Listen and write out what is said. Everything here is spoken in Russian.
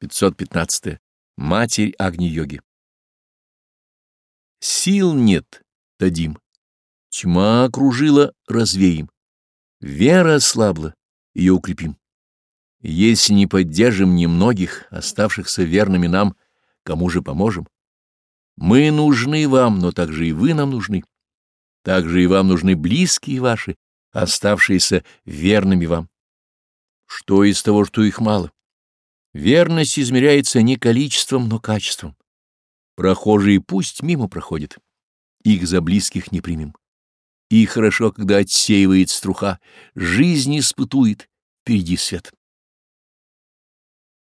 515. Матерь Агни-йоги. Сил нет, дадим. Тьма окружила, развеем. Вера ослабла, ее укрепим. Если не поддержим немногих, оставшихся верными нам, кому же поможем? Мы нужны вам, но также и вы нам нужны. Также и вам нужны близкие ваши, оставшиеся верными вам. Что из того, что их мало? Верность измеряется не количеством, но качеством. Прохожие пусть мимо проходят. Их за близких не примем. И хорошо, когда отсеивает струха, жизнь испытует, впереди свет.